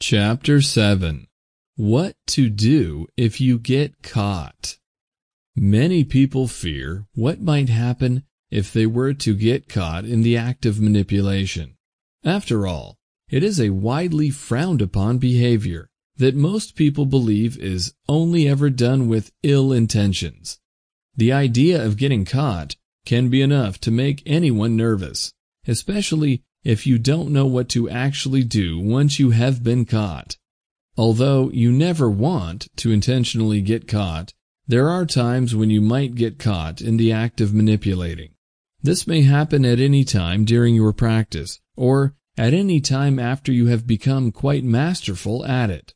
Chapter 7 What to Do If You Get Caught Many people fear what might happen if they were to get caught in the act of manipulation. After all, it is a widely frowned upon behavior that most people believe is only ever done with ill intentions. The idea of getting caught can be enough to make anyone nervous, especially if you don't know what to actually do once you have been caught. Although you never want to intentionally get caught, there are times when you might get caught in the act of manipulating. This may happen at any time during your practice, or at any time after you have become quite masterful at it.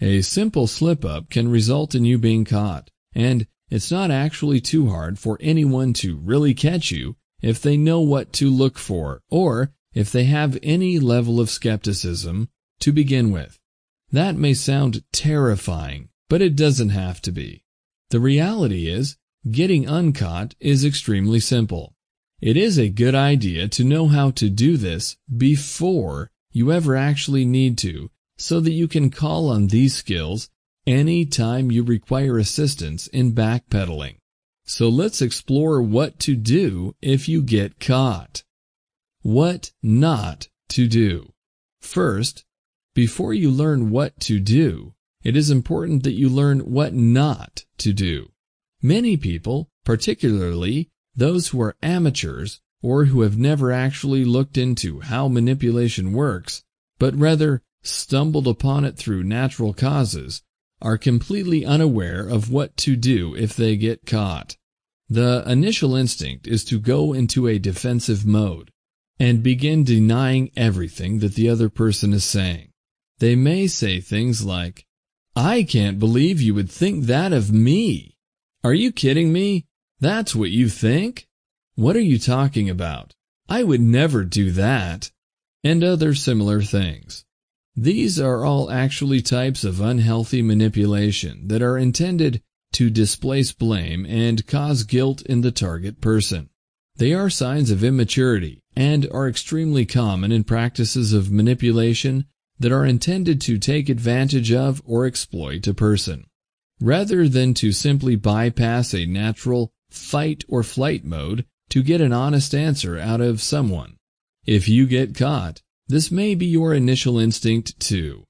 A simple slip-up can result in you being caught, and it's not actually too hard for anyone to really catch you if they know what to look for, or if they have any level of skepticism to begin with. That may sound terrifying, but it doesn't have to be. The reality is, getting uncaught is extremely simple. It is a good idea to know how to do this before you ever actually need to, so that you can call on these skills any time you require assistance in backpedaling. So let's explore what to do if you get caught. What not to do. First, before you learn what to do, it is important that you learn what not to do. Many people, particularly those who are amateurs or who have never actually looked into how manipulation works, but rather stumbled upon it through natural causes, are completely unaware of what to do if they get caught. The initial instinct is to go into a defensive mode and begin denying everything that the other person is saying. They may say things like, I can't believe you would think that of me. Are you kidding me? That's what you think? What are you talking about? I would never do that. And other similar things. These are all actually types of unhealthy manipulation that are intended to displace blame and cause guilt in the target person. They are signs of immaturity and are extremely common in practices of manipulation that are intended to take advantage of or exploit a person. Rather than to simply bypass a natural fight or flight mode to get an honest answer out of someone. If you get caught, this may be your initial instinct too.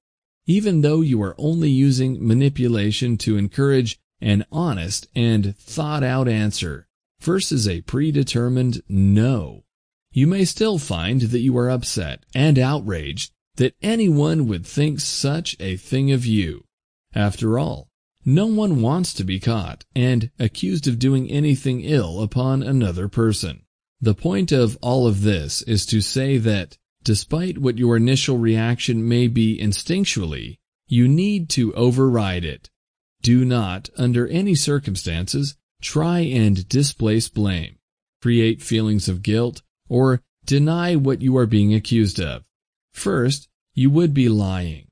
Even though you are only using manipulation to encourage an honest and thought out answer versus a predetermined no. You may still find that you are upset and outraged that anyone would think such a thing of you. After all, no one wants to be caught and accused of doing anything ill upon another person. The point of all of this is to say that, despite what your initial reaction may be instinctually, you need to override it. Do not, under any circumstances, try and displace blame, create feelings of guilt, or deny what you are being accused of. First, you would be lying.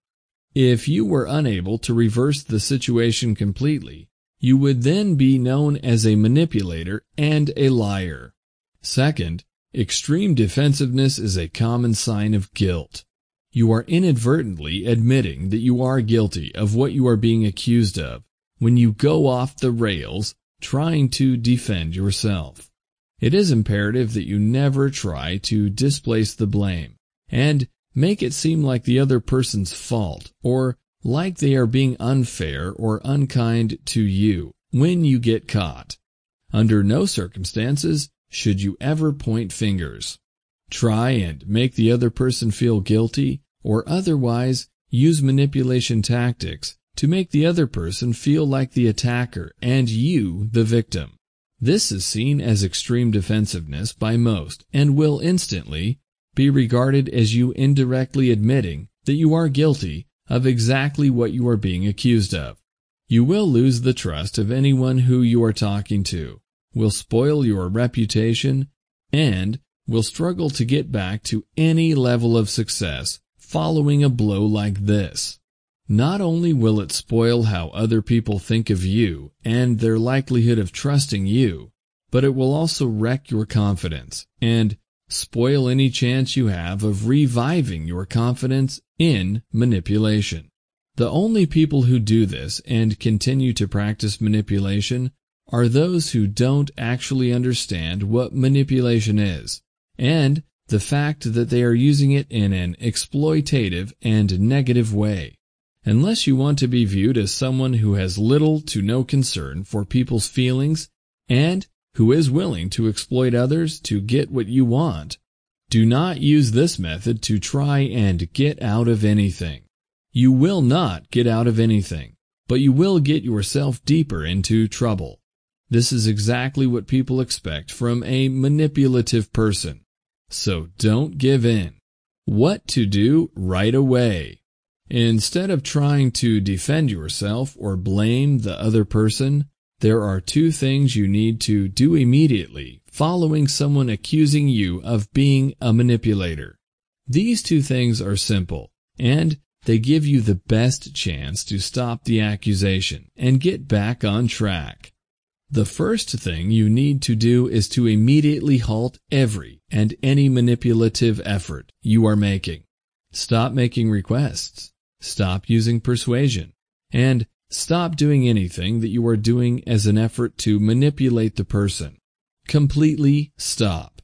If you were unable to reverse the situation completely, you would then be known as a manipulator and a liar. Second, extreme defensiveness is a common sign of guilt. You are inadvertently admitting that you are guilty of what you are being accused of when you go off the rails trying to defend yourself. It is imperative that you never try to displace the blame, and make it seem like the other person's fault or like they are being unfair or unkind to you when you get caught. Under no circumstances should you ever point fingers. Try and make the other person feel guilty or otherwise use manipulation tactics to make the other person feel like the attacker and you the victim. This is seen as extreme defensiveness by most and will instantly be regarded as you indirectly admitting that you are guilty of exactly what you are being accused of. You will lose the trust of anyone who you are talking to, will spoil your reputation, and will struggle to get back to any level of success following a blow like this. Not only will it spoil how other people think of you and their likelihood of trusting you, but it will also wreck your confidence and spoil any chance you have of reviving your confidence in manipulation. The only people who do this and continue to practice manipulation are those who don't actually understand what manipulation is, and the fact that they are using it in an exploitative and negative way. Unless you want to be viewed as someone who has little to no concern for people's feelings and who is willing to exploit others to get what you want, do not use this method to try and get out of anything. You will not get out of anything, but you will get yourself deeper into trouble. This is exactly what people expect from a manipulative person. So don't give in. What to do right away. Instead of trying to defend yourself or blame the other person, there are two things you need to do immediately following someone accusing you of being a manipulator. These two things are simple, and they give you the best chance to stop the accusation and get back on track. The first thing you need to do is to immediately halt every and any manipulative effort you are making. Stop making requests. Stop using persuasion. And stop doing anything that you are doing as an effort to manipulate the person. Completely stop.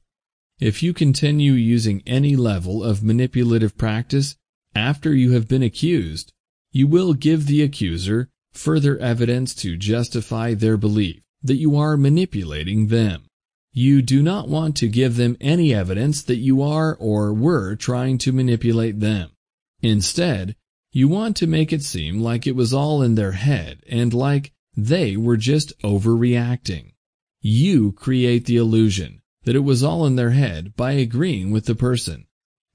If you continue using any level of manipulative practice after you have been accused, you will give the accuser further evidence to justify their belief that you are manipulating them. You do not want to give them any evidence that you are or were trying to manipulate them. Instead, you want to make it seem like it was all in their head and like they were just overreacting. You create the illusion that it was all in their head by agreeing with the person.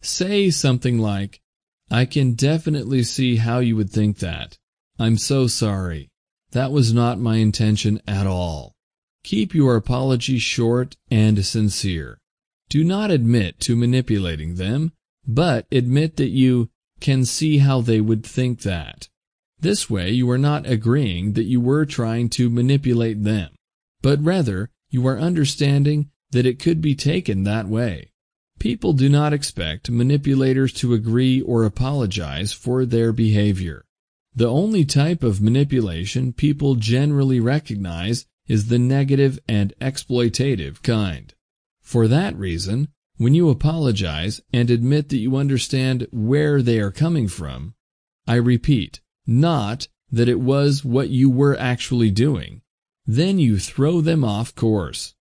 Say something like, I can definitely see how you would think that. I'm so sorry. That was not my intention at all. Keep your apology short and sincere. Do not admit to manipulating them, but admit that you can see how they would think that. This way you are not agreeing that you were trying to manipulate them, but rather you are understanding that it could be taken that way. People do not expect manipulators to agree or apologize for their behavior. The only type of manipulation people generally recognize is the negative and exploitative kind. For that reason, when you apologize and admit that you understand where they are coming from, I repeat, not that it was what you were actually doing, then you throw them off course.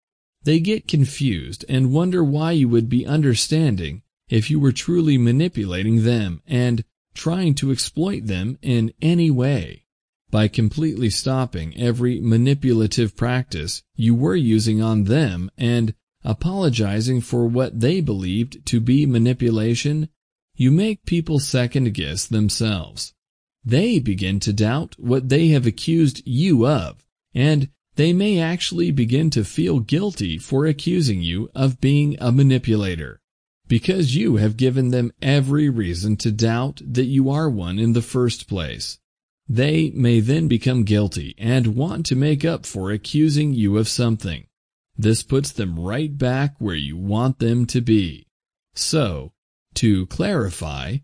They get confused and wonder why you would be understanding if you were truly manipulating them and trying to exploit them in any way. By completely stopping every manipulative practice you were using on them and apologizing for what they believed to be manipulation, you make people second guess themselves. They begin to doubt what they have accused you of, and they may actually begin to feel guilty for accusing you of being a manipulator because you have given them every reason to doubt that you are one in the first place. They may then become guilty and want to make up for accusing you of something. This puts them right back where you want them to be. So, to clarify,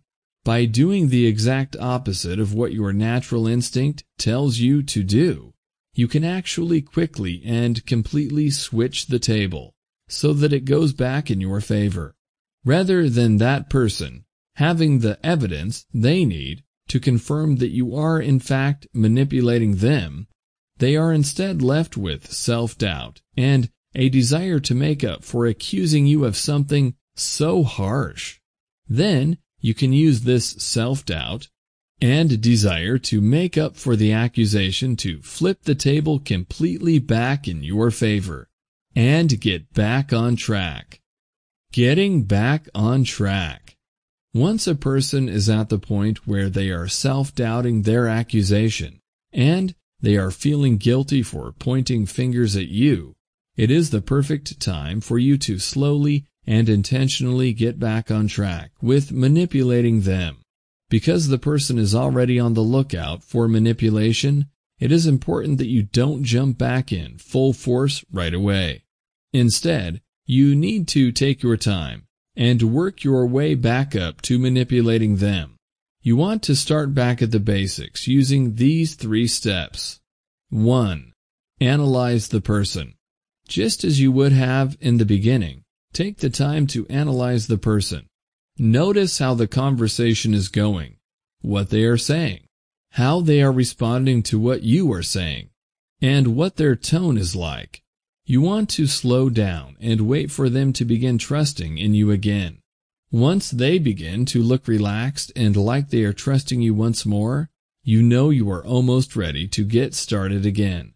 by doing the exact opposite of what your natural instinct tells you to do, you can actually quickly and completely switch the table so that it goes back in your favor rather than that person having the evidence they need to confirm that you are in fact manipulating them, they are instead left with self-doubt and a desire to make up for accusing you of something so harsh. Then you can use this self-doubt and desire to make up for the accusation to flip the table completely back in your favor and get back on track. Getting back on track. Once a person is at the point where they are self-doubting their accusation, and they are feeling guilty for pointing fingers at you, it is the perfect time for you to slowly and intentionally get back on track with manipulating them. Because the person is already on the lookout for manipulation, it is important that you don't jump back in full force right away. Instead, You need to take your time and work your way back up to manipulating them. You want to start back at the basics using these three steps. 1. Analyze the person. Just as you would have in the beginning, take the time to analyze the person. Notice how the conversation is going, what they are saying, how they are responding to what you are saying, and what their tone is like. You want to slow down and wait for them to begin trusting in you again. Once they begin to look relaxed and like they are trusting you once more, you know you are almost ready to get started again.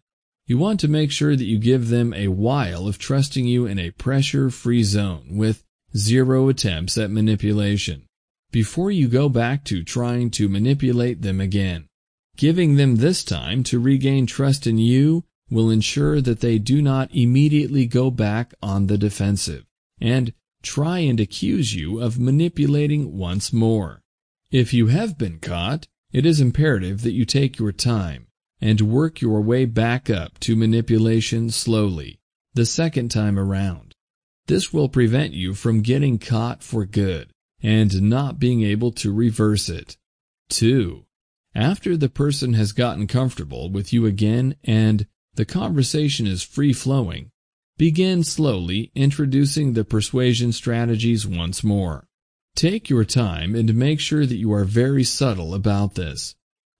You want to make sure that you give them a while of trusting you in a pressure-free zone with zero attempts at manipulation before you go back to trying to manipulate them again. Giving them this time to regain trust in you will ensure that they do not immediately go back on the defensive and try and accuse you of manipulating once more. If you have been caught, it is imperative that you take your time and work your way back up to manipulation slowly, the second time around. This will prevent you from getting caught for good and not being able to reverse it. 2. After the person has gotten comfortable with you again and the conversation is free-flowing, begin slowly introducing the persuasion strategies once more. Take your time and make sure that you are very subtle about this.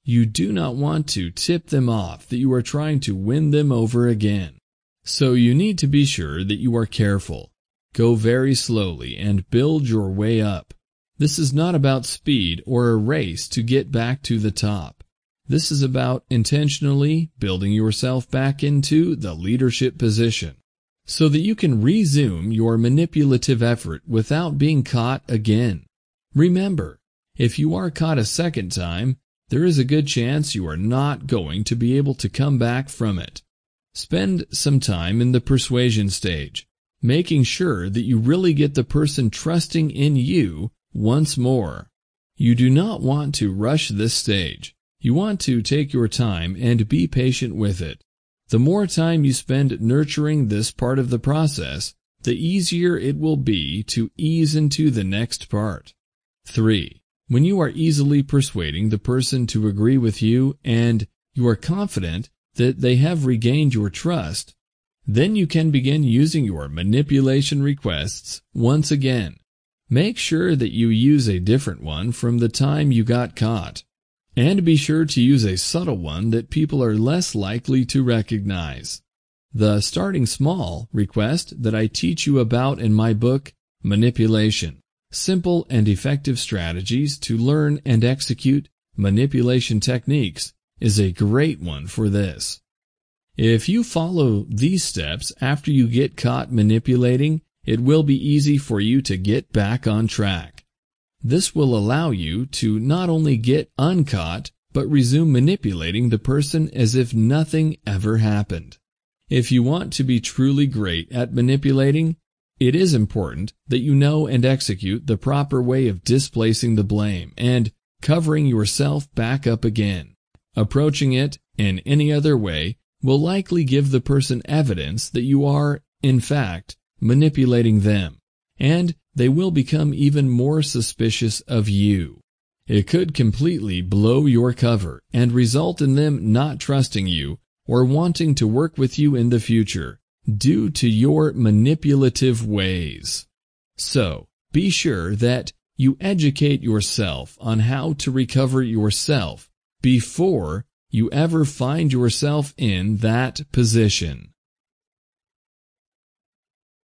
You do not want to tip them off that you are trying to win them over again. So you need to be sure that you are careful. Go very slowly and build your way up. This is not about speed or a race to get back to the top. This is about intentionally building yourself back into the leadership position so that you can resume your manipulative effort without being caught again. Remember, if you are caught a second time, there is a good chance you are not going to be able to come back from it. Spend some time in the persuasion stage, making sure that you really get the person trusting in you once more. You do not want to rush this stage. You want to take your time and be patient with it. The more time you spend nurturing this part of the process, the easier it will be to ease into the next part. 3. When you are easily persuading the person to agree with you and you are confident that they have regained your trust, then you can begin using your manipulation requests once again. Make sure that you use a different one from the time you got caught. And be sure to use a subtle one that people are less likely to recognize. The starting small request that I teach you about in my book, Manipulation. Simple and effective strategies to learn and execute manipulation techniques is a great one for this. If you follow these steps after you get caught manipulating, it will be easy for you to get back on track. This will allow you to not only get uncaught, but resume manipulating the person as if nothing ever happened. If you want to be truly great at manipulating, it is important that you know and execute the proper way of displacing the blame and covering yourself back up again. Approaching it in any other way will likely give the person evidence that you are, in fact, manipulating them, and they will become even more suspicious of you. It could completely blow your cover and result in them not trusting you or wanting to work with you in the future due to your manipulative ways. So, be sure that you educate yourself on how to recover yourself before you ever find yourself in that position.